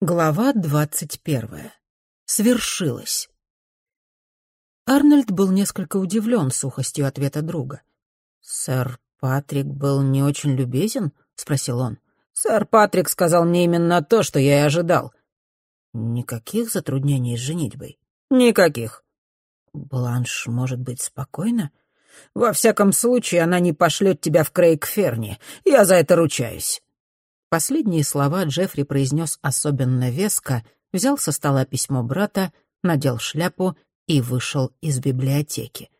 Глава двадцать первая. Свершилось. Арнольд был несколько удивлен сухостью ответа друга. «Сэр Патрик был не очень любезен?» — спросил он. «Сэр Патрик сказал мне именно то, что я и ожидал». «Никаких затруднений с женитьбой?» «Никаких». «Бланш может быть спокойна?» «Во всяком случае, она не пошлет тебя в Крейг-Ферни. Я за это ручаюсь». Последние слова Джеффри произнес особенно веско, взял со стола письмо брата, надел шляпу и вышел из библиотеки.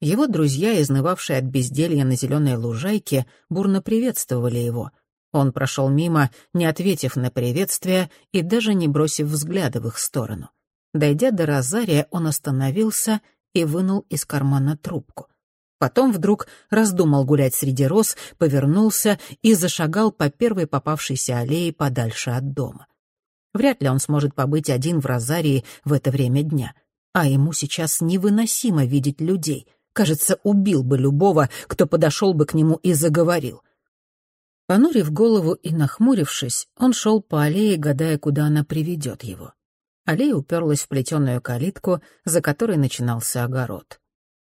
Его друзья, изнывавшие от безделья на зеленой лужайке, бурно приветствовали его. Он прошел мимо, не ответив на приветствие и даже не бросив взгляда в их сторону. Дойдя до Розария, он остановился и вынул из кармана трубку. Потом вдруг раздумал гулять среди роз, повернулся и зашагал по первой попавшейся аллее подальше от дома. Вряд ли он сможет побыть один в Розарии в это время дня. А ему сейчас невыносимо видеть людей. Кажется, убил бы любого, кто подошел бы к нему и заговорил. Понурив голову и нахмурившись, он шел по аллее, гадая, куда она приведет его. Аллея уперлась в плетеную калитку, за которой начинался огород.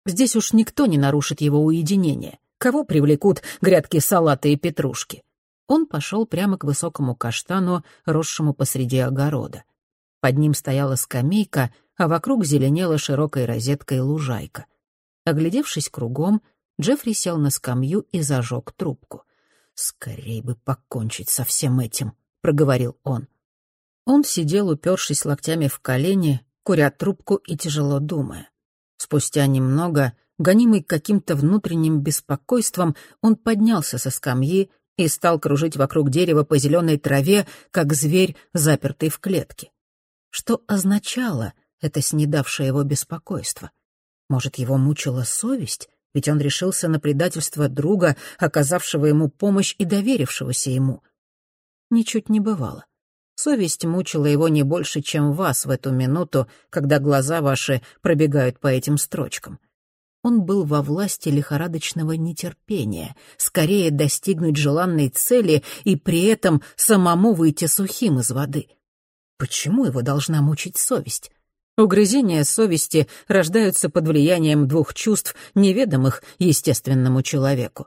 Здесь уж никто не нарушит его уединение. Кого привлекут грядки салата и петрушки? Он пошел прямо к высокому каштану, росшему посреди огорода. Под ним стояла скамейка, а вокруг зеленела широкой розеткой лужайка. Оглядевшись кругом, Джеффри сел на скамью и зажег трубку. «Скорей бы покончить со всем этим», — проговорил он. Он сидел, упершись локтями в колени, куря трубку и тяжело думая. Спустя немного, гонимый каким-то внутренним беспокойством, он поднялся со скамьи и стал кружить вокруг дерева по зеленой траве, как зверь, запертый в клетке. Что означало это снедавшее его беспокойство? Может, его мучила совесть? Ведь он решился на предательство друга, оказавшего ему помощь и доверившегося ему. Ничуть не бывало. Совесть мучила его не больше, чем вас в эту минуту, когда глаза ваши пробегают по этим строчкам. Он был во власти лихорадочного нетерпения, скорее достигнуть желанной цели и при этом самому выйти сухим из воды. Почему его должна мучить совесть? Угрызения совести рождаются под влиянием двух чувств, неведомых естественному человеку.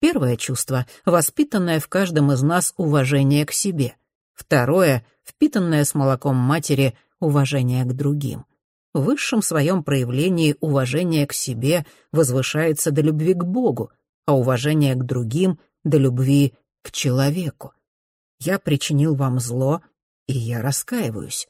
Первое чувство, воспитанное в каждом из нас уважение к себе — Второе — впитанное с молоком матери уважение к другим. В высшем своем проявлении уважение к себе возвышается до любви к Богу, а уважение к другим — до любви к человеку. Я причинил вам зло, и я раскаиваюсь.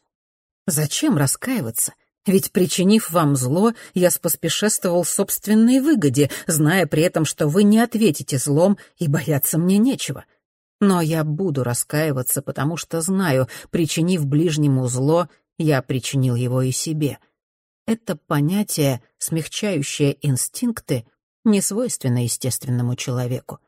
Зачем раскаиваться? Ведь, причинив вам зло, я споспешествовал собственной выгоде, зная при этом, что вы не ответите злом, и бояться мне нечего. Но я буду раскаиваться, потому что знаю, причинив ближнему зло, я причинил его и себе. Это понятие, смягчающее инстинкты, не свойственно естественному человеку.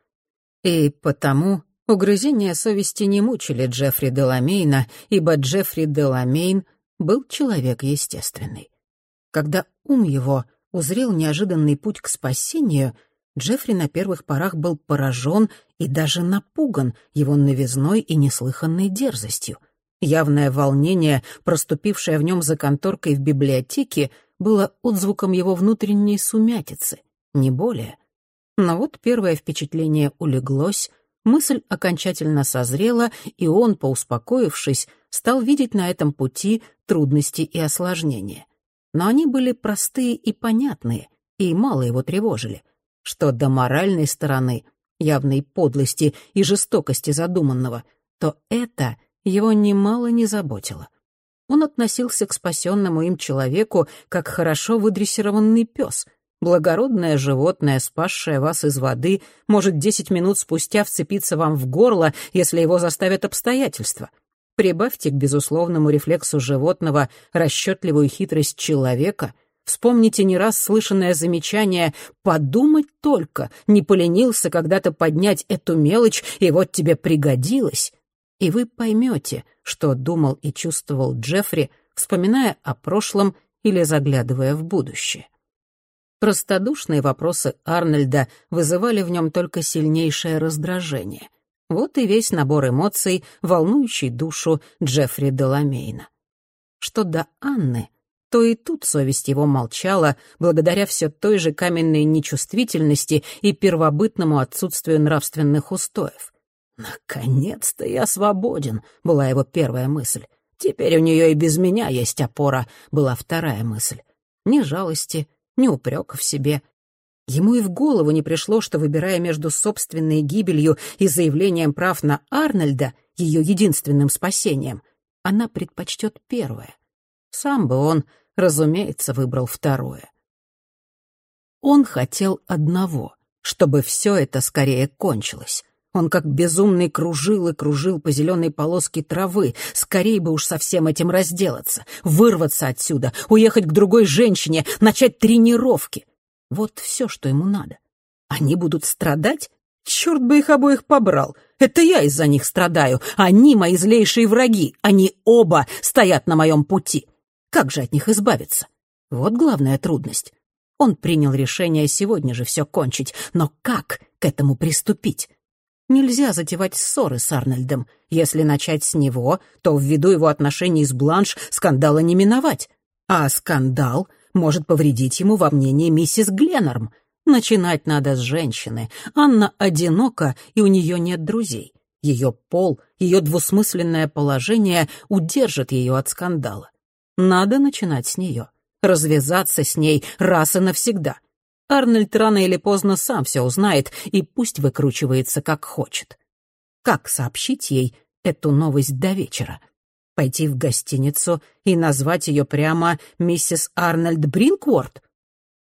И потому угрызения совести не мучили Джеффри Деламейна, ибо Джеффри Деламейн был человек естественный. Когда ум его узрел неожиданный путь к спасению, Джеффри на первых порах был поражен и даже напуган его новизной и неслыханной дерзостью. Явное волнение, проступившее в нем за конторкой в библиотеке, было отзвуком его внутренней сумятицы, не более. Но вот первое впечатление улеглось, мысль окончательно созрела, и он, поуспокоившись, стал видеть на этом пути трудности и осложнения. Но они были простые и понятные, и мало его тревожили — что до моральной стороны, явной подлости и жестокости задуманного, то это его немало не заботило. Он относился к спасенному им человеку как хорошо выдрессированный пес. Благородное животное, спасшее вас из воды, может десять минут спустя вцепиться вам в горло, если его заставят обстоятельства. Прибавьте к безусловному рефлексу животного расчетливую хитрость человека — Вспомните не раз слышанное замечание «подумать только, не поленился когда-то поднять эту мелочь, и вот тебе пригодилось». И вы поймете, что думал и чувствовал Джеффри, вспоминая о прошлом или заглядывая в будущее. Простодушные вопросы Арнольда вызывали в нем только сильнейшее раздражение. Вот и весь набор эмоций, волнующий душу Джеффри Деламейна. Что до Анны, то и тут совесть его молчала, благодаря все той же каменной нечувствительности и первобытному отсутствию нравственных устоев. «Наконец-то я свободен», — была его первая мысль. «Теперь у нее и без меня есть опора», — была вторая мысль. Ни жалости, ни упрека в себе. Ему и в голову не пришло, что, выбирая между собственной гибелью и заявлением прав на Арнольда, ее единственным спасением, она предпочтет первое. Сам бы он, разумеется, выбрал второе. Он хотел одного, чтобы все это скорее кончилось. Он как безумный кружил и кружил по зеленой полоске травы. Скорее бы уж со всем этим разделаться, вырваться отсюда, уехать к другой женщине, начать тренировки. Вот все, что ему надо. Они будут страдать? Черт бы их обоих побрал. Это я из-за них страдаю. Они мои злейшие враги. Они оба стоят на моем пути. Как же от них избавиться? Вот главная трудность. Он принял решение сегодня же все кончить, но как к этому приступить? Нельзя затевать ссоры с Арнольдом. Если начать с него, то ввиду его отношений с Бланш скандала не миновать. А скандал может повредить ему во мнении миссис Гленнорм. Начинать надо с женщины. Анна одинока, и у нее нет друзей. Ее пол, ее двусмысленное положение удержат ее от скандала. Надо начинать с нее. Развязаться с ней раз и навсегда. Арнольд рано или поздно сам все узнает и пусть выкручивается как хочет. Как сообщить ей эту новость до вечера? Пойти в гостиницу и назвать ее прямо миссис Арнольд Бринкворт?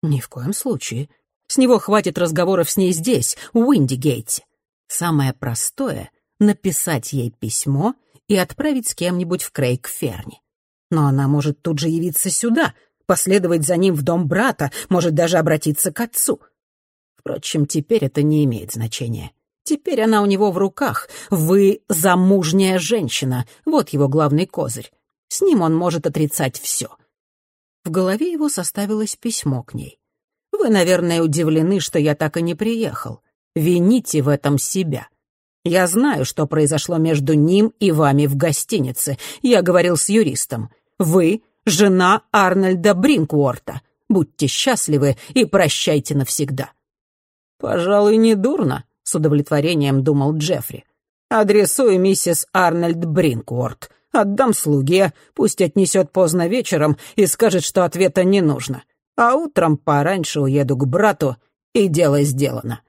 Ни в коем случае. С него хватит разговоров с ней здесь, в Уиндигейте. Самое простое — написать ей письмо и отправить с кем-нибудь в Крейг-Ферни. Но она может тут же явиться сюда — последовать за ним в дом брата, может даже обратиться к отцу. Впрочем, теперь это не имеет значения. Теперь она у него в руках. Вы замужняя женщина. Вот его главный козырь. С ним он может отрицать все. В голове его составилось письмо к ней. «Вы, наверное, удивлены, что я так и не приехал. Вините в этом себя. Я знаю, что произошло между ним и вами в гостинице. Я говорил с юристом. Вы жена Арнольда Бринкворта. Будьте счастливы и прощайте навсегда». «Пожалуй, не дурно», — с удовлетворением думал Джеффри. «Адресую миссис Арнольд Бринкворт. Отдам слуге, пусть отнесет поздно вечером и скажет, что ответа не нужно. А утром пораньше уеду к брату, и дело сделано».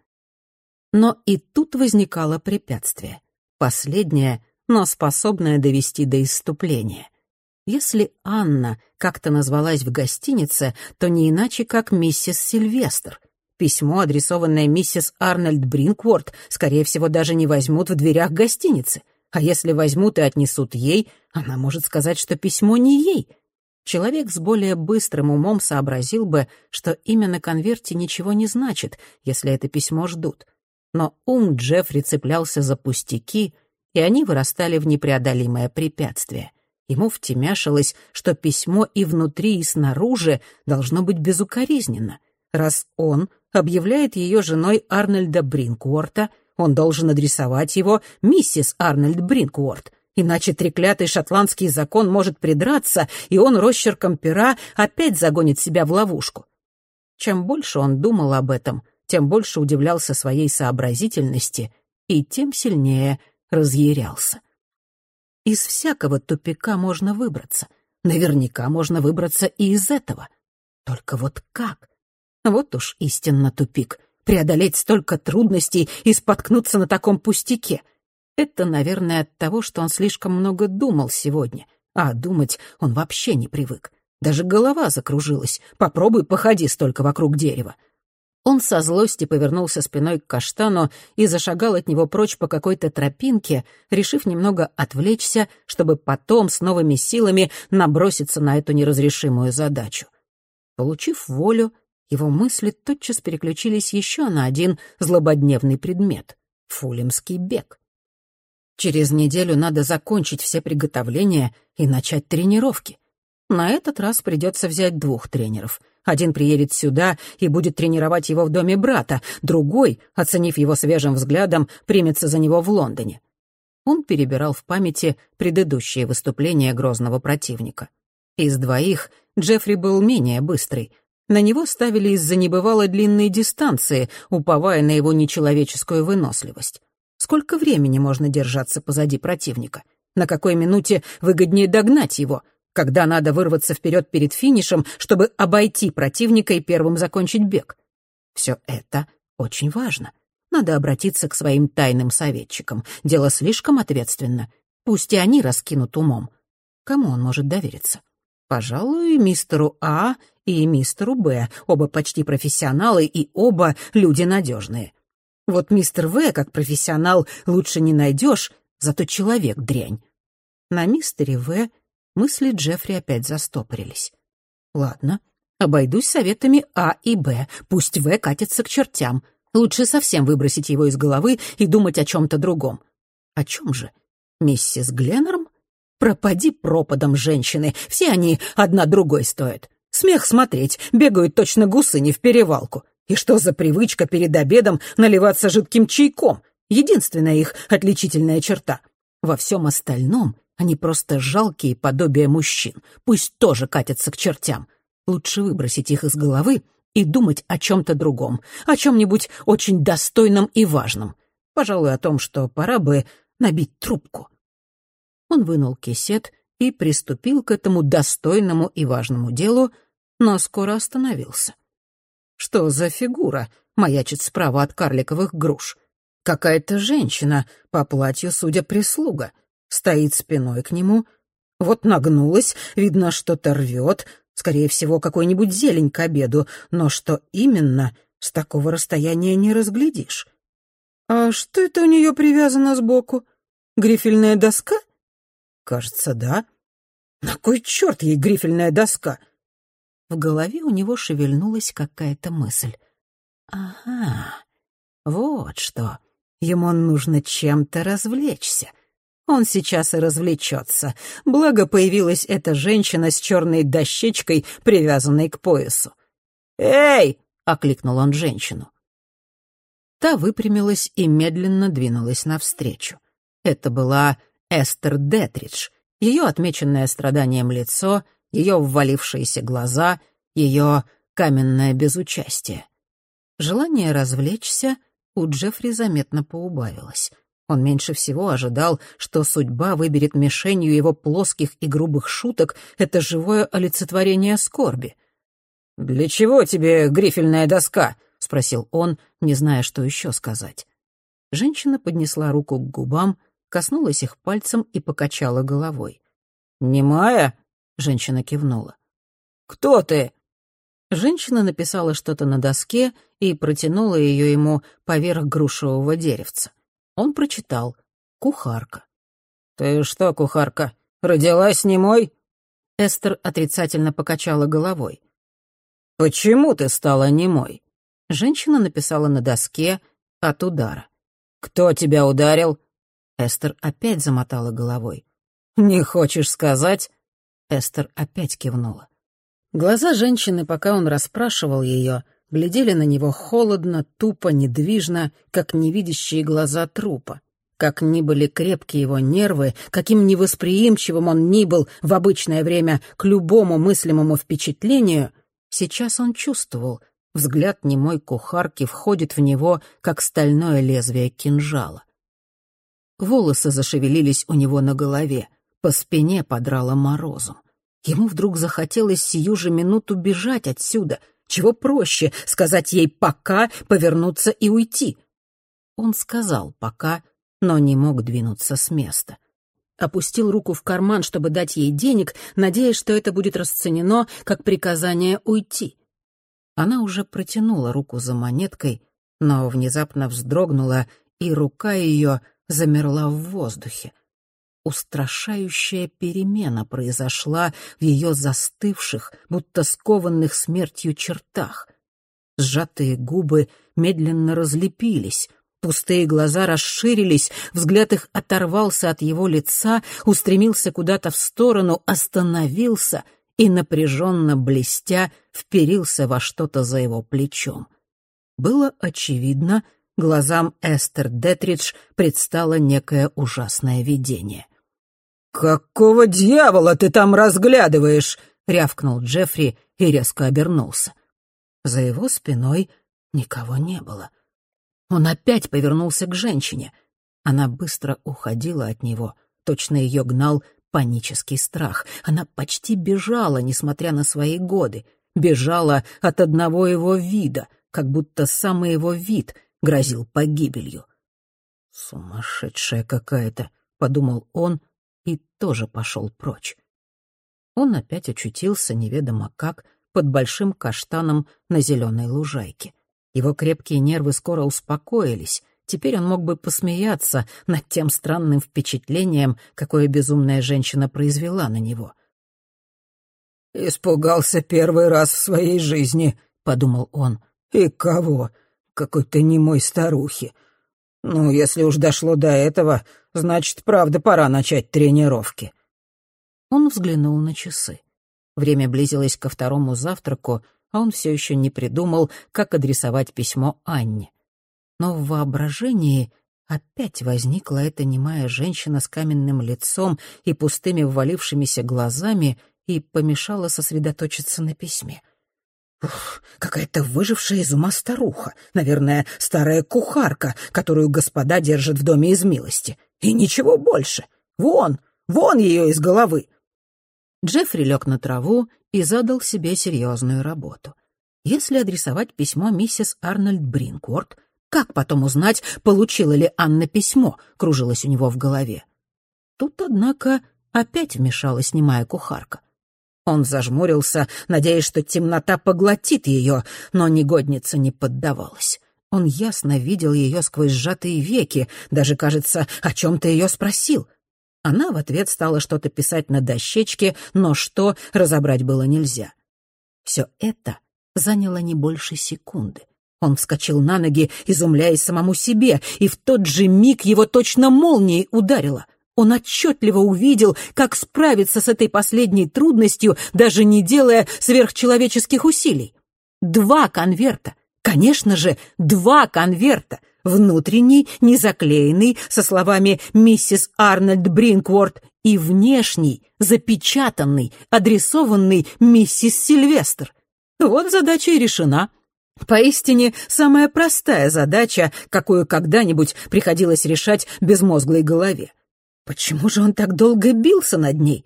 Но и тут возникало препятствие. Последнее, но способное довести до исступления. Если Анна как-то назвалась в гостинице, то не иначе, как миссис Сильвестр. Письмо, адресованное миссис Арнольд Бринкворт, скорее всего, даже не возьмут в дверях гостиницы. А если возьмут и отнесут ей, она может сказать, что письмо не ей. Человек с более быстрым умом сообразил бы, что имя на конверте ничего не значит, если это письмо ждут. Но ум Джеффри цеплялся за пустяки, и они вырастали в непреодолимое препятствие — Ему втемяшилось, что письмо и внутри, и снаружи должно быть безукоризненно. Раз он объявляет ее женой Арнольда Бринкуорта, он должен адресовать его миссис Арнольд Бринкуорт, иначе треклятый шотландский закон может придраться, и он росчерком пера опять загонит себя в ловушку. Чем больше он думал об этом, тем больше удивлялся своей сообразительности и тем сильнее разъярялся. Из всякого тупика можно выбраться. Наверняка можно выбраться и из этого. Только вот как? Вот уж истинно тупик. Преодолеть столько трудностей и споткнуться на таком пустяке. Это, наверное, от того, что он слишком много думал сегодня. А думать он вообще не привык. Даже голова закружилась. Попробуй походи столько вокруг дерева. Он со злости повернулся спиной к каштану и зашагал от него прочь по какой-то тропинке, решив немного отвлечься, чтобы потом с новыми силами наброситься на эту неразрешимую задачу. Получив волю, его мысли тотчас переключились еще на один злободневный предмет — фулемский бег. Через неделю надо закончить все приготовления и начать тренировки. На этот раз придется взять двух тренеров — Один приедет сюда и будет тренировать его в доме брата, другой, оценив его свежим взглядом, примется за него в Лондоне. Он перебирал в памяти предыдущие выступления грозного противника. Из двоих Джеффри был менее быстрый. На него ставили из-за небывало длинной дистанции, уповая на его нечеловеческую выносливость. Сколько времени можно держаться позади противника? На какой минуте выгоднее догнать его? Когда надо вырваться вперед перед финишем, чтобы обойти противника и первым закончить бег? Все это очень важно. Надо обратиться к своим тайным советчикам. Дело слишком ответственно. Пусть и они раскинут умом. Кому он может довериться? Пожалуй, мистеру А и мистеру Б. Оба почти профессионалы и оба люди надежные. Вот мистер В, как профессионал, лучше не найдешь, зато человек дрянь. На мистере В мысли Джеффри опять застопорились. Ладно, обойдусь советами А и Б. Пусть В катится к чертям. Лучше совсем выбросить его из головы и думать о чем-то другом. О чем же? Миссис Гленнерм? Пропади пропадом женщины, все они одна другой стоят. Смех смотреть, бегают точно гусыни в перевалку. И что за привычка перед обедом наливаться жидким чайком? Единственная их отличительная черта. Во всем остальном они просто жалкие подобия мужчин. Пусть тоже катятся к чертям. Лучше выбросить их из головы и думать о чем-то другом, о чем-нибудь очень достойном и важном. Пожалуй, о том, что пора бы набить трубку. Он вынул кисет и приступил к этому достойному и важному делу, но скоро остановился. Что за фигура маячит справа от карликовых груш? Какая-то женщина, по платью, судя, прислуга, стоит спиной к нему. Вот нагнулась, видно, что-то рвет, скорее всего, какой-нибудь зелень к обеду, но что именно, с такого расстояния не разглядишь. А что это у нее привязано сбоку? Грифельная доска? Кажется, да. На кой черт ей грифельная доска? — в голове у него шевельнулась какая-то мысль. «Ага, вот что. Ему нужно чем-то развлечься. Он сейчас и развлечется. Благо появилась эта женщина с черной дощечкой, привязанной к поясу. «Эй!» — окликнул он женщину. Та выпрямилась и медленно двинулась навстречу. Это была Эстер Детридж. Ее отмеченное страданием лицо ее ввалившиеся глаза, ее каменное безучастие. Желание развлечься у Джеффри заметно поубавилось. Он меньше всего ожидал, что судьба выберет мишенью его плоских и грубых шуток это живое олицетворение скорби. «Для чего тебе грифельная доска?» — спросил он, не зная, что еще сказать. Женщина поднесла руку к губам, коснулась их пальцем и покачала головой. «Немая?» Женщина кивнула. «Кто ты?» Женщина написала что-то на доске и протянула ее ему поверх грушевого деревца. Он прочитал «Кухарка». «Ты что, кухарка, родилась немой?» Эстер отрицательно покачала головой. «Почему ты стала немой?» Женщина написала на доске от удара. «Кто тебя ударил?» Эстер опять замотала головой. «Не хочешь сказать?» Эстер опять кивнула. Глаза женщины, пока он расспрашивал ее, глядели на него холодно, тупо, недвижно, как невидящие глаза трупа. Как ни были крепкие его нервы, каким невосприимчивым он ни был в обычное время к любому мыслимому впечатлению, сейчас он чувствовал, взгляд немой кухарки входит в него, как стальное лезвие кинжала. Волосы зашевелились у него на голове, по спине подрало морозом. Ему вдруг захотелось сию же минуту бежать отсюда. Чего проще — сказать ей «пока», повернуться и уйти. Он сказал «пока», но не мог двинуться с места. Опустил руку в карман, чтобы дать ей денег, надеясь, что это будет расценено как приказание уйти. Она уже протянула руку за монеткой, но внезапно вздрогнула, и рука ее замерла в воздухе устрашающая перемена произошла в ее застывших, будто скованных смертью чертах. Сжатые губы медленно разлепились, пустые глаза расширились, взгляд их оторвался от его лица, устремился куда-то в сторону, остановился и, напряженно блестя, вперился во что-то за его плечом. Было очевидно, глазам Эстер Детридж предстало некое ужасное видение. «Какого дьявола ты там разглядываешь?» — рявкнул Джеффри и резко обернулся. За его спиной никого не было. Он опять повернулся к женщине. Она быстро уходила от него, точно ее гнал панический страх. Она почти бежала, несмотря на свои годы. Бежала от одного его вида, как будто самый его вид грозил погибелью. «Сумасшедшая какая-то», — подумал он и тоже пошел прочь. Он опять очутился неведомо как под большим каштаном на зеленой лужайке. Его крепкие нервы скоро успокоились. Теперь он мог бы посмеяться над тем странным впечатлением, какое безумная женщина произвела на него. «Испугался первый раз в своей жизни», — подумал он. «И кого? Какой-то немой старухи. Ну, если уж дошло до этого, значит, правда, пора начать тренировки». Он взглянул на часы. Время близилось ко второму завтраку, а он все еще не придумал, как адресовать письмо Анне. Но в воображении опять возникла эта немая женщина с каменным лицом и пустыми ввалившимися глазами и помешала сосредоточиться на письме. Ух, какая-то выжившая из ума старуха, наверное, старая кухарка, которую господа держат в доме из милости. И ничего больше. Вон, вон ее из головы. Джеффри лег на траву и задал себе серьезную работу. Если адресовать письмо миссис Арнольд Бринкворт, как потом узнать, получила ли Анна письмо, кружилось у него в голове. Тут, однако, опять вмешалась немая кухарка. Он зажмурился, надеясь, что темнота поглотит ее, но негодница не поддавалась. Он ясно видел ее сквозь сжатые веки, даже, кажется, о чем-то ее спросил. Она в ответ стала что-то писать на дощечке, но что, разобрать было нельзя. Все это заняло не больше секунды. Он вскочил на ноги, изумляясь самому себе, и в тот же миг его точно молнией ударило. Он отчетливо увидел, как справиться с этой последней трудностью, даже не делая сверхчеловеческих усилий. Два конверта. Конечно же, два конверта — внутренний, незаклеенный, со словами «Миссис Арнольд Бринкворт», и внешний, запечатанный, адресованный «Миссис Сильвестр». Вот задача и решена. Поистине, самая простая задача, какую когда-нибудь приходилось решать безмозглой голове. Почему же он так долго бился над ней?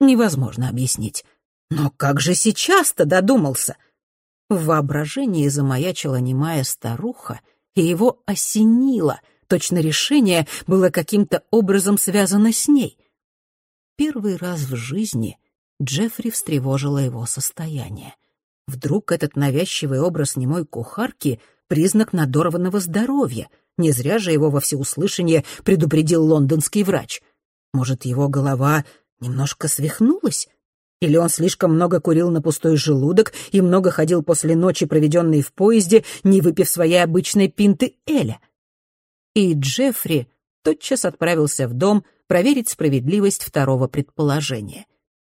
Невозможно объяснить. Но как же сейчас-то додумался? В воображении замаячила немая старуха — и его осенило, точно решение было каким-то образом связано с ней. Первый раз в жизни Джеффри встревожило его состояние. Вдруг этот навязчивый образ немой кухарки — признак надорванного здоровья. Не зря же его во всеуслышание предупредил лондонский врач. Может, его голова немножко свихнулась? Или он слишком много курил на пустой желудок и много ходил после ночи, проведенной в поезде, не выпив своей обычной пинты Эля? И Джеффри тотчас отправился в дом проверить справедливость второго предположения.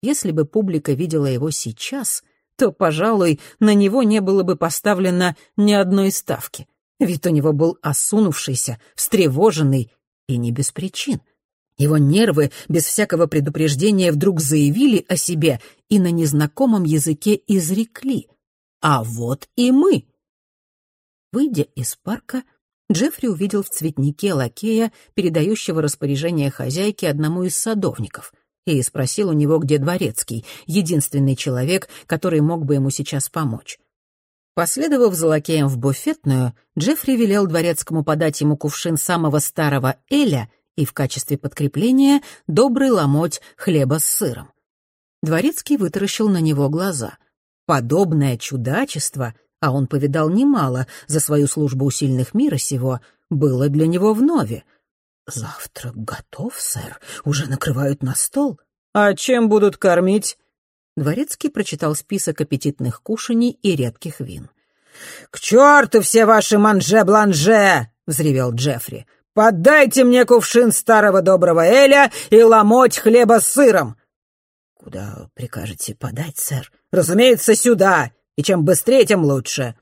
Если бы публика видела его сейчас, то, пожалуй, на него не было бы поставлено ни одной ставки. Ведь у него был осунувшийся, встревоженный и не без причин — его нервы без всякого предупреждения вдруг заявили о себе и на незнакомом языке изрекли. «А вот и мы!» Выйдя из парка, Джеффри увидел в цветнике лакея, передающего распоряжение хозяйке одному из садовников, и спросил у него, где дворецкий, единственный человек, который мог бы ему сейчас помочь. Последовав за лакеем в буфетную, Джеффри велел дворецкому подать ему кувшин самого старого Эля — и в качестве подкрепления добрый ломоть хлеба с сыром. Дворецкий вытаращил на него глаза. Подобное чудачество, а он повидал немало за свою службу у сильных мира сего, было для него вновь. «Завтрак готов, сэр. Уже накрывают на стол». «А чем будут кормить?» Дворецкий прочитал список аппетитных кушаний и редких вин. «К черту все ваши манже-бланже!» — взревел Джеффри. «Подайте мне кувшин старого доброго Эля и ломоть хлеба с сыром!» «Куда прикажете подать, сэр?» «Разумеется, сюда! И чем быстрее, тем лучше!»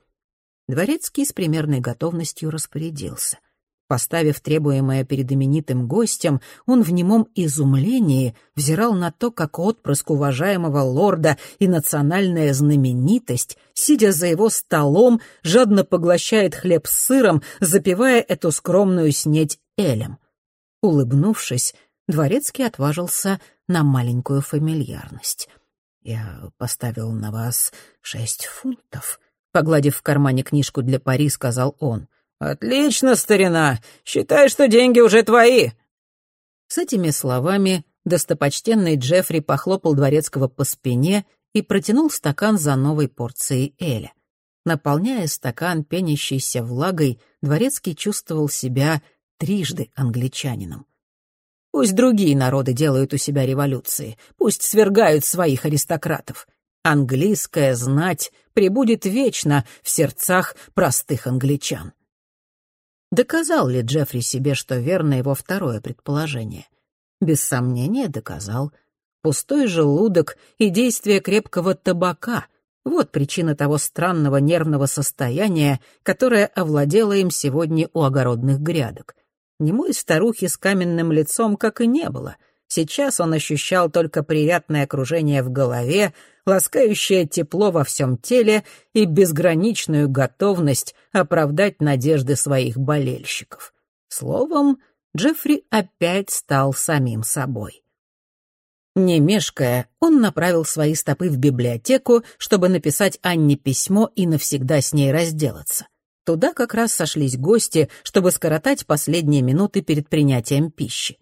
Дворецкий с примерной готовностью распорядился — Поставив требуемое перед именитым гостем, он в немом изумлении взирал на то, как отпрыск уважаемого лорда и национальная знаменитость, сидя за его столом, жадно поглощает хлеб с сыром, запивая эту скромную снедь элем. Улыбнувшись, дворецкий отважился на маленькую фамильярность. «Я поставил на вас шесть фунтов», — погладив в кармане книжку для пари, сказал он — «Отлично, старина! Считай, что деньги уже твои!» С этими словами достопочтенный Джеффри похлопал дворецкого по спине и протянул стакан за новой порцией Эля. Наполняя стакан пенящейся влагой, дворецкий чувствовал себя трижды англичанином. Пусть другие народы делают у себя революции, пусть свергают своих аристократов. Английская знать пребудет вечно в сердцах простых англичан. Доказал ли Джеффри себе, что верно его второе предположение? Без сомнения доказал. Пустой желудок и действие крепкого табака — вот причина того странного нервного состояния, которое овладело им сегодня у огородных грядок. Немой старухи с каменным лицом как и не было. Сейчас он ощущал только приятное окружение в голове, ласкающее тепло во всем теле и безграничную готовность оправдать надежды своих болельщиков. Словом, Джеффри опять стал самим собой. Не мешкая, он направил свои стопы в библиотеку, чтобы написать Анне письмо и навсегда с ней разделаться. Туда как раз сошлись гости, чтобы скоротать последние минуты перед принятием пищи.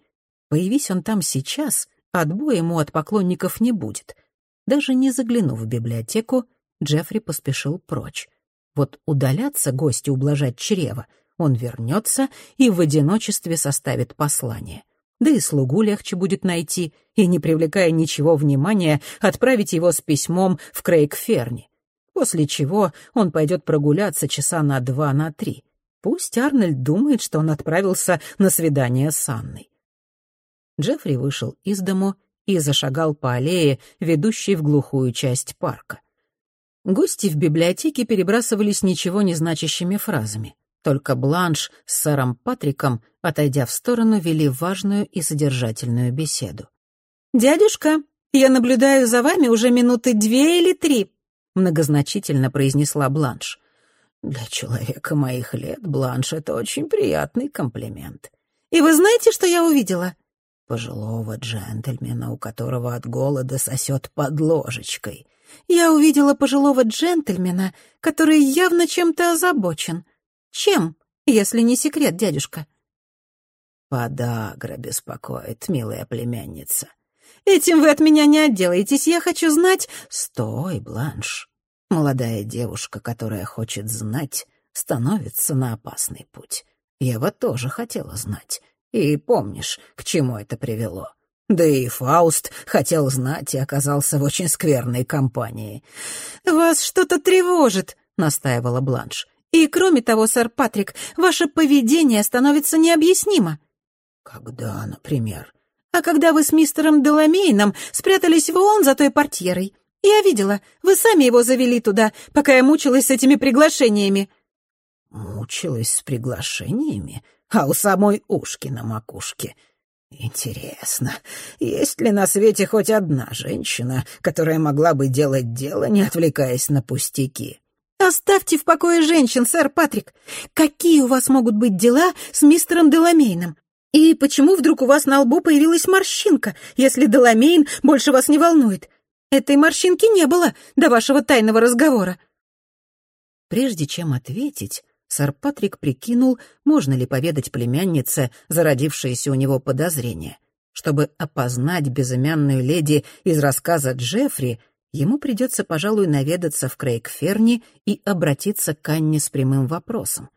Появись он там сейчас, отбоя ему от поклонников не будет. Даже не заглянув в библиотеку, Джеффри поспешил прочь. Вот удаляться гостю ублажать чрево, он вернется и в одиночестве составит послание. Да и слугу легче будет найти, и, не привлекая ничего внимания, отправить его с письмом в Крейг-Ферни. После чего он пойдет прогуляться часа на два, на три. Пусть Арнольд думает, что он отправился на свидание с Анной. Джеффри вышел из дому и зашагал по аллее, ведущей в глухую часть парка. Гости в библиотеке перебрасывались ничего не значащими фразами. Только Бланш с сэром Патриком, отойдя в сторону, вели важную и содержательную беседу. «Дядюшка, я наблюдаю за вами уже минуты две или три», — многозначительно произнесла Бланш. «Для человека моих лет, Бланш, это очень приятный комплимент». «И вы знаете, что я увидела?» Пожилого джентльмена, у которого от голода сосет под ложечкой. Я увидела пожилого джентльмена, который явно чем-то озабочен. Чем, если не секрет, дядюшка? Подагра беспокоит, милая племянница. Этим вы от меня не отделаетесь, я хочу знать... Стой, Бланш. Молодая девушка, которая хочет знать, становится на опасный путь. Я вот тоже хотела знать. И помнишь, к чему это привело. Да и Фауст хотел знать и оказался в очень скверной компании. «Вас что-то тревожит», — настаивала Бланш. «И кроме того, сэр Патрик, ваше поведение становится необъяснимо». «Когда, например?» «А когда вы с мистером Деламейном спрятались вон за той портьерой. Я видела, вы сами его завели туда, пока я мучилась с этими приглашениями». «Мучилась с приглашениями? А у самой ушки на макушке. Интересно, есть ли на свете хоть одна женщина, которая могла бы делать дело, не отвлекаясь на пустяки? «Оставьте в покое женщин, сэр Патрик. Какие у вас могут быть дела с мистером Деламейном? И почему вдруг у вас на лбу появилась морщинка, если Деламейн больше вас не волнует? Этой морщинки не было до вашего тайного разговора». Прежде чем ответить, Сэр Патрик прикинул, можно ли поведать племяннице зародившееся у него подозрение. Чтобы опознать безымянную леди из рассказа Джеффри, ему придется, пожалуй, наведаться в Крейгферни и обратиться к Анне с прямым вопросом.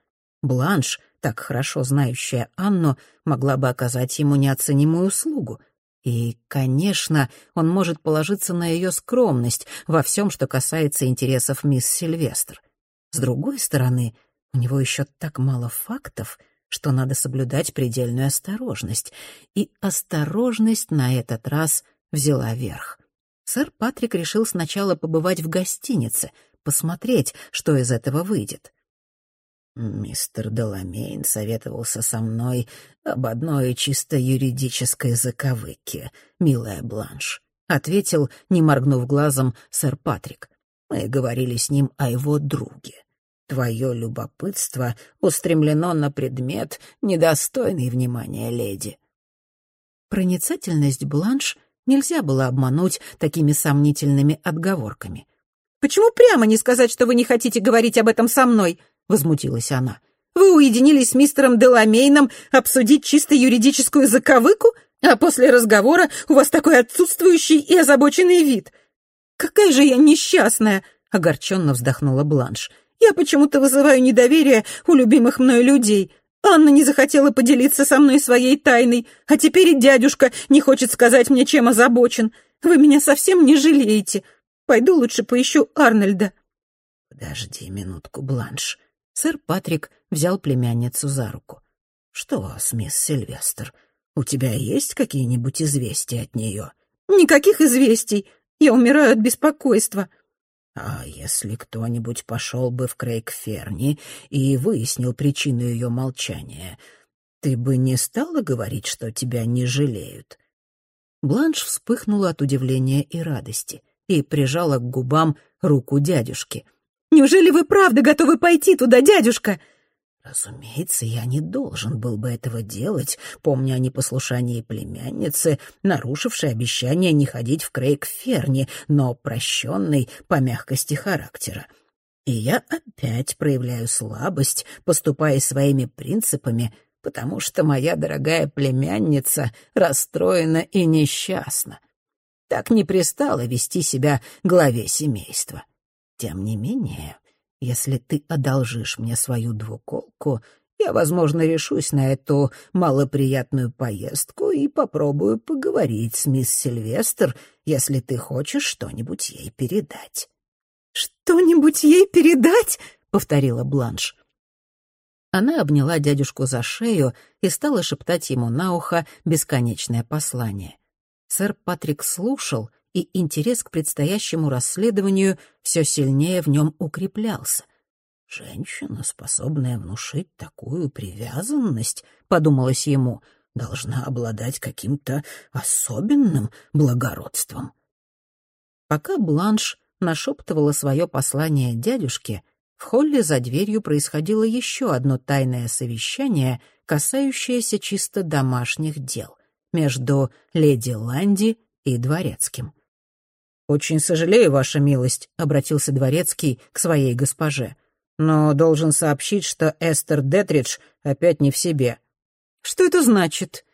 Бланш, так хорошо знающая Анну, могла бы оказать ему неоценимую услугу. И, конечно, он может положиться на ее скромность во всем, что касается интересов мисс Сильвестр. С другой стороны, у него еще так мало фактов, что надо соблюдать предельную осторожность. И осторожность на этот раз взяла верх. Сэр Патрик решил сначала побывать в гостинице, посмотреть, что из этого выйдет. Мистер Деламейн советовался со мной об одной чисто юридической заковыке, милая Бланш, — ответил, не моргнув глазом, сэр Патрик. Мы говорили с ним о его друге. Твое любопытство устремлено на предмет, недостойный внимания леди. Проницательность Бланш нельзя было обмануть такими сомнительными отговорками. «Почему прямо не сказать, что вы не хотите говорить об этом со мной?» — возмутилась она. «Вы уединились с мистером Деламейном обсудить чисто юридическую заковыку, а после разговора у вас такой отсутствующий и озабоченный вид. Какая же я несчастная!» — огорченно вздохнула Бланш. «Я почему-то вызываю недоверие у любимых мною людей. Анна не захотела поделиться со мной своей тайной, а теперь и дядюшка не хочет сказать мне, чем озабочен. Вы меня совсем не жалеете. Пойду лучше поищу Арнольда». «Подожди минутку, Бланш». Сэр Патрик взял племянницу за руку. «Что с мисс Сильвестр? У тебя есть какие-нибудь известия от нее?» «Никаких известий. Я умираю от беспокойства». А если кто-нибудь пошел бы в Крейгферни и выяснил причину ее молчания, ты бы не стала говорить, что тебя не жалеют?» Бланш вспыхнула от удивления и радости и прижала к губам руку дядюшки. «Неужели вы правда готовы пойти туда, дядюшка?» Разумеется, я не должен был бы этого делать, помня о непослушании племянницы, нарушившей обещание не ходить в Крейг-Ферни, но прощенной по мягкости характера. И я опять проявляю слабость, поступая своими принципами, потому что моя дорогая племянница расстроена и несчастна. Так не пристало вести себя главе семейства. Тем не менее, если ты одолжишь мне свою двуколку, я, возможно, решусь на эту малоприятную поездку и попробую поговорить с мисс Сильвестр, если ты хочешь что-нибудь ей передать». «Что-нибудь ей передать?» — повторила Бланш. Она обняла дядюшку за шею и стала шептать ему на ухо бесконечное послание. Сэр Патрик слушал — и интерес к предстоящему расследованию все сильнее в нем укреплялся. «Женщина, способная внушить такую привязанность, — подумалось ему, — должна обладать каким-то особенным благородством». Пока Бланш нашептывала свое послание дядюшке, в холле за дверью происходило еще одно тайное совещание, касающееся чисто домашних дел между леди Ланди и дворецким. «Очень сожалею, ваша милость», — обратился дворецкий к своей госпоже. «Но должен сообщить, что Эстер Детридж опять не в себе». «Что это значит?»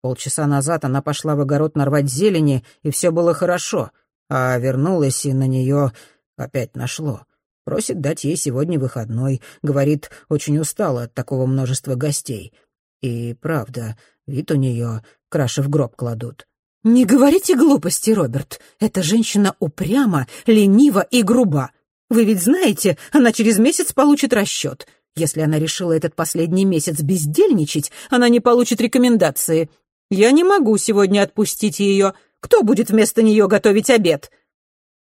Полчаса назад она пошла в огород нарвать зелени, и все было хорошо, а вернулась, и на нее опять нашло. Просит дать ей сегодня выходной, говорит, очень устала от такого множества гостей. И правда, вид у нее краши в гроб кладут. «Не говорите глупости, Роберт. Эта женщина упряма, ленива и груба. Вы ведь знаете, она через месяц получит расчет. Если она решила этот последний месяц бездельничать, она не получит рекомендации. Я не могу сегодня отпустить ее. Кто будет вместо нее готовить обед?»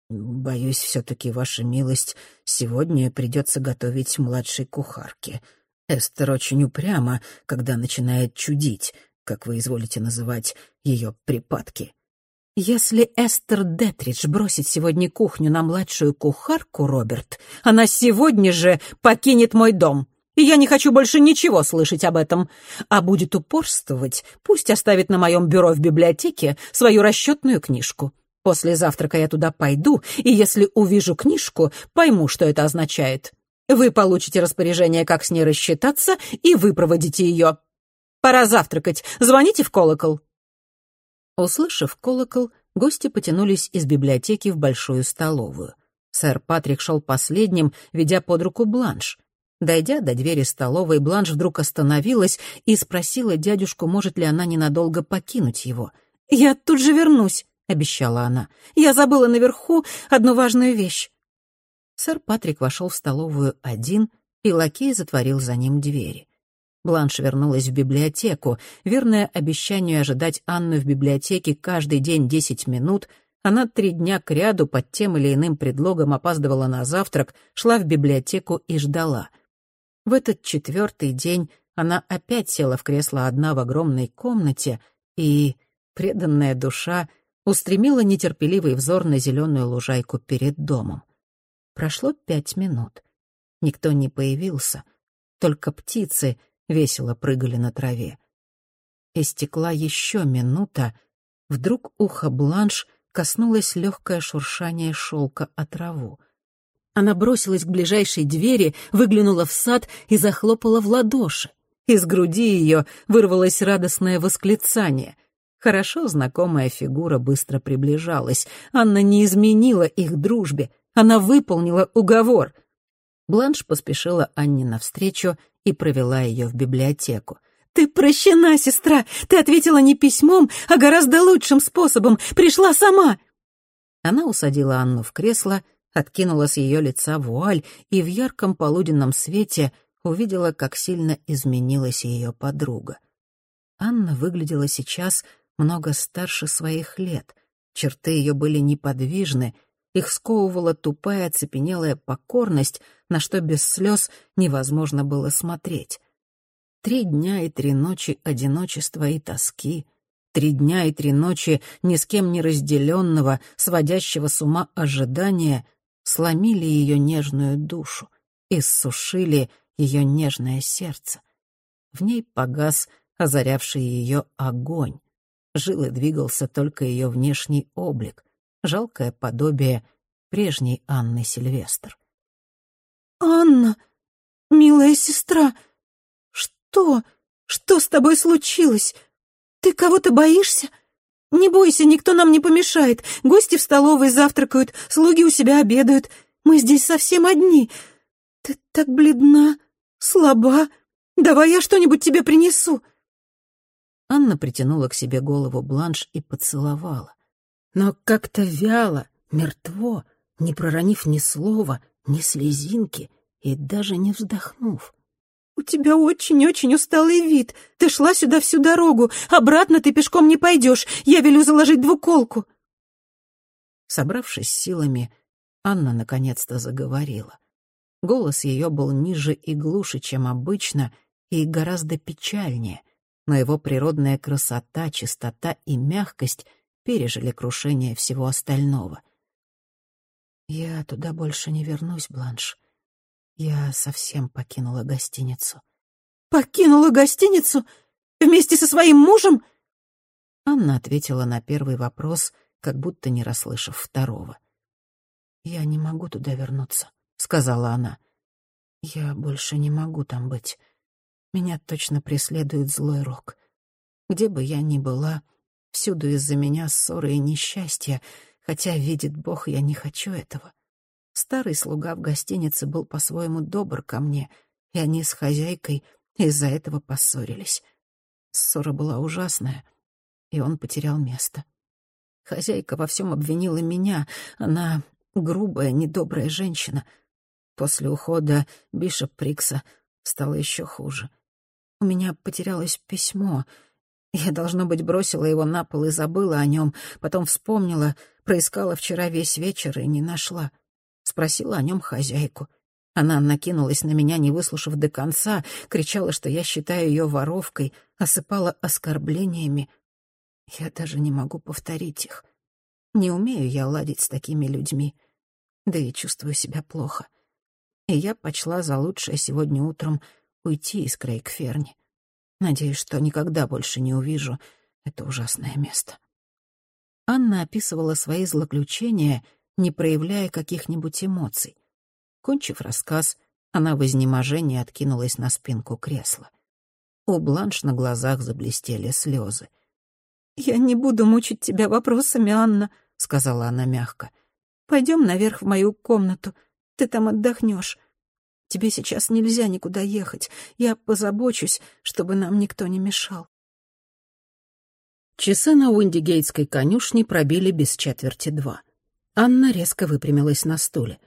«Боюсь, все-таки, ваша милость, сегодня придется готовить младшей кухарке. Эстер очень упряма, когда начинает чудить как вы изволите называть ее припадки. Если Эстер Детридж бросит сегодня кухню на младшую кухарку, Роберт, она сегодня же покинет мой дом. И я не хочу больше ничего слышать об этом. А будет упорствовать, пусть оставит на моем бюро в библиотеке свою расчетную книжку. После завтрака я туда пойду, и если увижу книжку, пойму, что это означает. Вы получите распоряжение, как с ней рассчитаться, и выпроводите ее. Пора завтракать. Звоните в колокол». Услышав колокол, гости потянулись из библиотеки в большую столовую. Сэр Патрик шел последним, ведя под руку Бланш. Дойдя до двери столовой, Бланш вдруг остановилась и спросила дядюшку, может ли она ненадолго покинуть его. «Я тут же вернусь», — обещала она. «Я забыла наверху одну важную вещь». Сэр Патрик вошел в столовую один, и лакей затворил за ним двери. Бланш вернулась в библиотеку. Верная обещанию ожидать Анну в библиотеке каждый день десять минут, Она три дня кряду под тем или иным предлогом опаздывала на завтрак, шла в библиотеку и ждала. В этот четвертый день она опять села в кресло одна в огромной комнате и, преданная душа, устремила нетерпеливый взор на зеленую лужайку перед домом. Прошло пять минут. Никто не появился, только птицы весело прыгали на траве. Истекла еще минута, вдруг ухо Бланш коснулось легкое шуршание шелка о траву. Она бросилась к ближайшей двери, выглянула в сад и захлопала в ладоши. Из груди ее вырвалось радостное восклицание. Хорошо знакомая фигура быстро приближалась. Анна не изменила их дружбе. Она выполнила уговор. Бланш поспешила Анне навстречу и провела ее в библиотеку. «Ты прощена, сестра! Ты ответила не письмом, а гораздо лучшим способом! Пришла сама!» Она усадила Анну в кресло, откинула с ее лица вуаль и в ярком полуденном свете — увидела, как сильно изменилась ее подруга. Анна выглядела сейчас много старше своих лет. Черты ее были неподвижны, их сковывала тупая, оцепенелая покорность, на что без слез невозможно было смотреть. Три дня и три ночи одиночества и тоски, три дня и три ночи ни с кем не разделенного, сводящего с ума ожидания, сломили ее нежную душу, иссушили ее нежное сердце. В ней погас озарявший ее огонь. Жил и двигался только ее внешний облик, жалкое подобие прежней Анны Сильвестр. «Анна, милая сестра, что? Что с тобой случилось? Ты кого-то боишься? Не бойся, никто нам не помешает. Гости в столовой завтракают, слуги у себя обедают. Мы здесь совсем одни. Ты так бледна слаба. Давай я что-нибудь тебе принесу». Анна притянула к себе голову Бланш и поцеловала. Но как-то вяло, мертво, не проронив ни слова, ни слезинки и даже не вздохнув. «У тебя очень-очень усталый вид. Ты шла сюда всю дорогу. Обратно ты пешком не пойдешь. Я велю заложить двуколку». Собравшись силами, Анна наконец-то заговорила. Голос ее был ниже и глуше, чем обычно, и гораздо печальнее, но его природная красота, чистота и мягкость пережили крушение всего остального. «Я туда больше не вернусь, Бланш. Я совсем покинула гостиницу». «Покинула гостиницу? Вместе со своим мужем?» Анна ответила на первый вопрос, как будто не расслышав второго. «Я не могу туда вернуться. — сказала она. «Я больше не могу там быть. Меня точно преследует злой рок. Где бы я ни была, всюду из-за меня ссоры и несчастья, хотя, видит Бог, я не хочу этого. Старый слуга в гостинице был по-своему добр ко мне, и они с хозяйкой из-за этого поссорились. Ссора была ужасная, и он потерял место. Хозяйка во всем обвинила меня. Она грубая, недобрая женщина — После ухода Бишоп Прикса стало еще хуже. У меня потерялось письмо. Я, должно быть, бросила его на пол и забыла о нем, потом вспомнила, проискала вчера весь вечер и не нашла. Спросила о нем хозяйку. Она накинулась на меня, не выслушав до конца, кричала, что я считаю ее воровкой, осыпала оскорблениями. Я даже не могу повторить их. Не умею я ладить с такими людьми, да и чувствую себя плохо и я почла за лучшее сегодня утром уйти из Крейгферни. Надеюсь, что никогда больше не увижу это ужасное место. Анна описывала свои злоключения, не проявляя каких-нибудь эмоций. Кончив рассказ, она в изнеможении откинулась на спинку кресла. У Бланш на глазах заблестели слезы. «Я не буду мучить тебя вопросами, Анна», — сказала она мягко. «Пойдем наверх в мою комнату. Ты там отдохнешь. Тебе сейчас нельзя никуда ехать. Я позабочусь, чтобы нам никто не мешал. Часы на Уиндигейтской конюшне пробили без четверти два. Анна резко выпрямилась на стуле.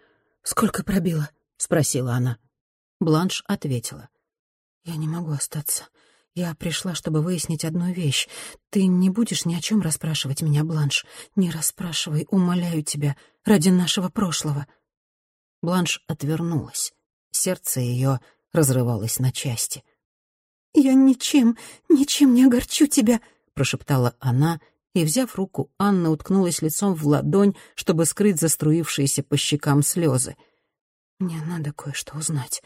«Сколько пробило?» — спросила она. Бланш ответила. «Я не могу остаться. Я пришла, чтобы выяснить одну вещь. Ты не будешь ни о чем расспрашивать меня, Бланш. Не расспрашивай, умоляю тебя, ради нашего прошлого». Бланш отвернулась. Сердце ее разрывалось на части. «Я ничем, ничем не огорчу тебя», — прошептала она, и, взяв руку, Анна уткнулась лицом в ладонь, чтобы скрыть заструившиеся по щекам слезы. «Мне надо кое-что узнать.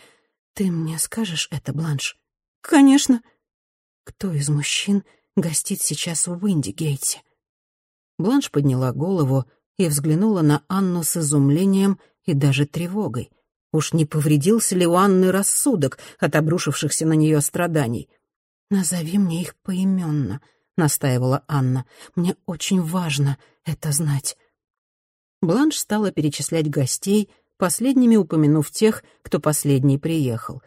Ты мне скажешь это, Бланш?» «Конечно». «Кто из мужчин гостит сейчас в Уиндигейте?» Бланш подняла голову и взглянула на Анну с изумлением и даже тревогой. Уж не повредился ли у Анны рассудок от обрушившихся на нее страданий? «Назови мне их поименно», — настаивала Анна. «Мне очень важно это знать». Бланш стала перечислять гостей, последними упомянув тех, кто последний приехал.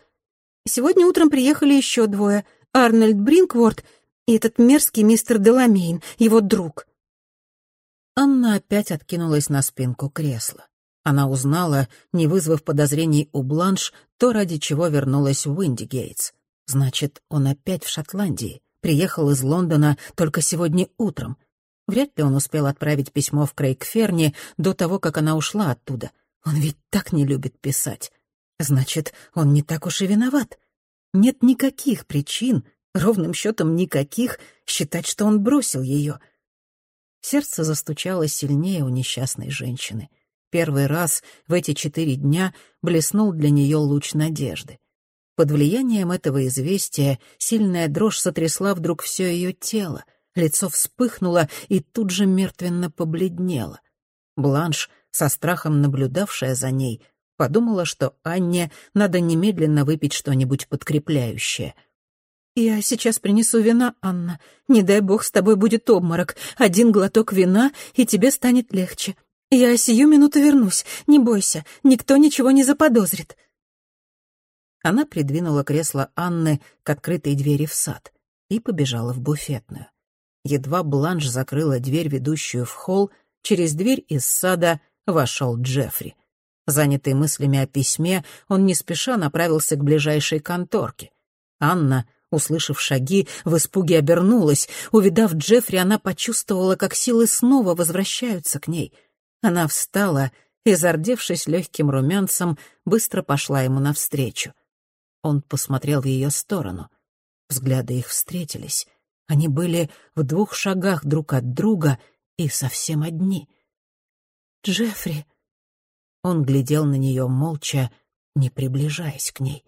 «Сегодня утром приехали еще двое. Арнольд Бринкворт и этот мерзкий мистер Деламейн, его друг». Анна опять откинулась на спинку кресла. Она узнала, не вызвав подозрений у Бланш, то, ради чего вернулась в Уиндигейтс. Значит, он опять в Шотландии. Приехал из Лондона только сегодня утром. Вряд ли он успел отправить письмо в Крейгферни до того, как она ушла оттуда. Он ведь так не любит писать. Значит, он не так уж и виноват. Нет никаких причин, ровным счетом никаких, считать, что он бросил ее. Сердце застучало сильнее у несчастной женщины — Первый раз в эти четыре дня блеснул для нее луч надежды. Под влиянием этого известия сильная дрожь сотрясла вдруг все ее тело, лицо вспыхнуло и тут же мертвенно побледнело. Бланш, со страхом наблюдавшая за ней, подумала, что Анне надо немедленно выпить что-нибудь подкрепляющее. «Я сейчас принесу вина, Анна. Не дай бог с тобой будет обморок. Один глоток вина, и тебе станет легче», «Я сию минуту вернусь. Не бойся, никто ничего не заподозрит». Она придвинула кресло Анны к открытой двери в сад и побежала в буфетную. Едва Бланш закрыла дверь, ведущую в холл, через дверь из сада вошел Джеффри. Занятый мыслями о письме, он не спеша направился к ближайшей конторке. Анна, услышав шаги, в испуге обернулась. Увидав Джеффри, она почувствовала, как силы снова возвращаются к ней — она встала и, зардевшись легким румянцем, быстро пошла ему навстречу. Он посмотрел в ее сторону. Взгляды их встретились. Они были в двух шагах друг от друга и совсем одни. «Джеффри!» Он глядел на нее молча, не приближаясь к ней.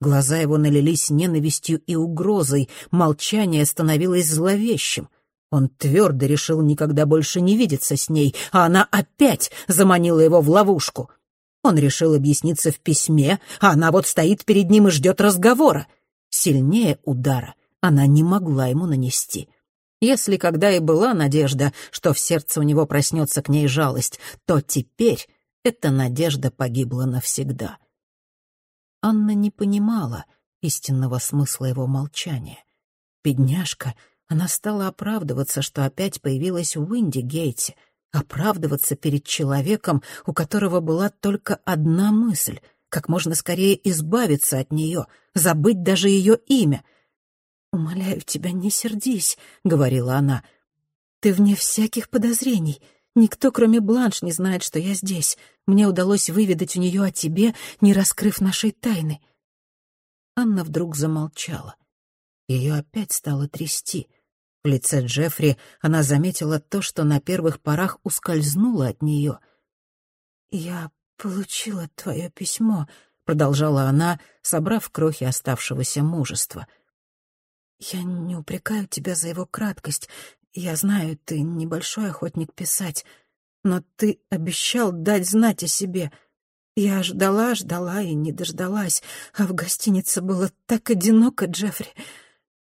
Глаза его налились ненавистью и угрозой, молчание становилось зловещим. Он твердо решил никогда больше не видеться с ней, а она опять заманила его в ловушку. Он решил объясниться в письме, а она вот стоит перед ним и ждет разговора. Сильнее удара она не могла ему нанести. Если когда и была надежда, что в сердце у него проснется к ней жалость, то теперь эта надежда погибла навсегда. Анна не понимала истинного смысла его молчания. Бедняжка она стала оправдываться, что опять появилась в Уинди-Гейте, оправдываться перед человеком, у которого была только одна мысль — как можно скорее избавиться от нее, забыть даже ее имя. «Умоляю тебя, не сердись», — говорила она. «Ты вне всяких подозрений. Никто, кроме Бланш, не знает, что я здесь. Мне удалось выведать у нее о тебе, не раскрыв нашей тайны». Анна вдруг замолчала. Ее опять стало трясти — в лице Джеффри она заметила то, что на первых порах ускользнуло от нее. «Я получила твое письмо», — продолжала она, собрав крохи оставшегося мужества. «Я не упрекаю тебя за его краткость. Я знаю, ты небольшой охотник писать, но ты обещал дать знать о себе. Я ждала, ждала и не дождалась, а в гостинице было так одиноко, Джеффри.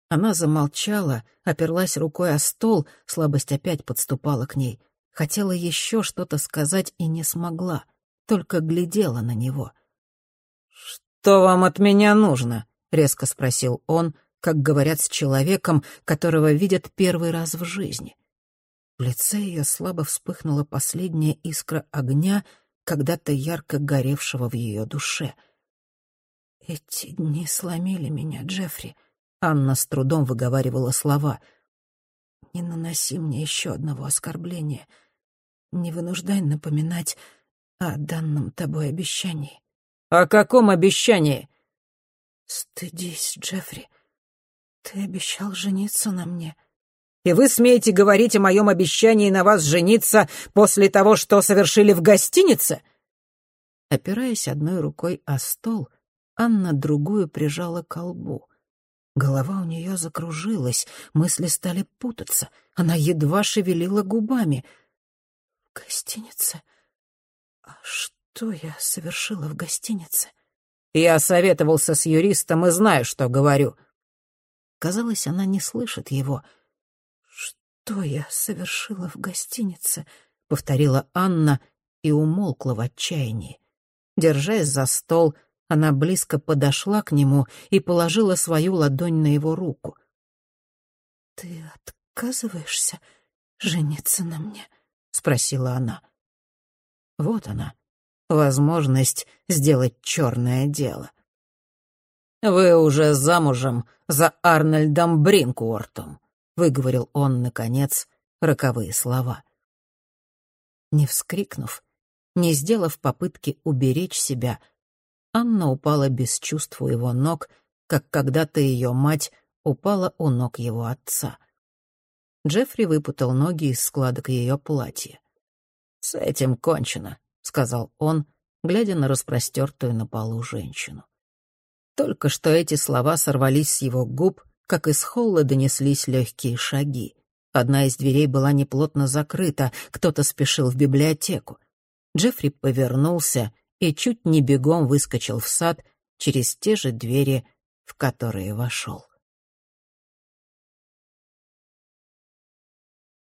Она замолчала, оперлась рукой о стол, слабость опять подступала к ней. Хотела еще что-то сказать и не смогла, только глядела на него. «Что вам от меня нужно?» — резко спросил он, как говорят с человеком, которого видят первый раз в жизни. В лице ее слабо вспыхнула последняя искра огня, когда-то ярко горевшего в ее душе. «Эти дни сломили меня, Джеффри», Анна с трудом выговаривала слова. «Не наноси мне еще одного оскорбления. Не вынуждай напоминать о данном тобой обещании». «О каком обещании?» «Стыдись, Джеффри. Ты обещал жениться на мне». «И вы смеете говорить о моем обещании на вас жениться после того, что совершили в гостинице?» Опираясь одной рукой о стол, Анна другую прижала к колбу. Голова у нее закружилась, мысли стали путаться. Она едва шевелила губами. «В гостинице? А что я совершила в гостинице?» «Я советовался с юристом и знаю, что говорю». Казалось, она не слышит его. «Что я совершила в гостинице?» — повторила Анна и умолкла в отчаянии. Держась за стол, она близко подошла к нему и положила свою ладонь на его руку. «Ты отказываешься жениться на мне?» — спросила она. Вот она, возможность сделать черное дело. «Вы уже замужем за Арнольдом Бринкуортом», — выговорил он, наконец, роковые слова. Не вскрикнув, не сделав попытки уберечь себя, Анна упала без чувств у его ног, как когда-то ее мать упала у ног его отца. Джеффри выпутал ноги из складок ее платья. «С этим кончено», — сказал он, глядя на распростертую на полу женщину. Только что эти слова сорвались с его губ, как из холла донеслись легкие шаги. Одна из дверей была неплотно закрыта, кто-то спешил в библиотеку. Джеффри повернулся и чуть не бегом выскочил в сад через те же двери, в которые вошел.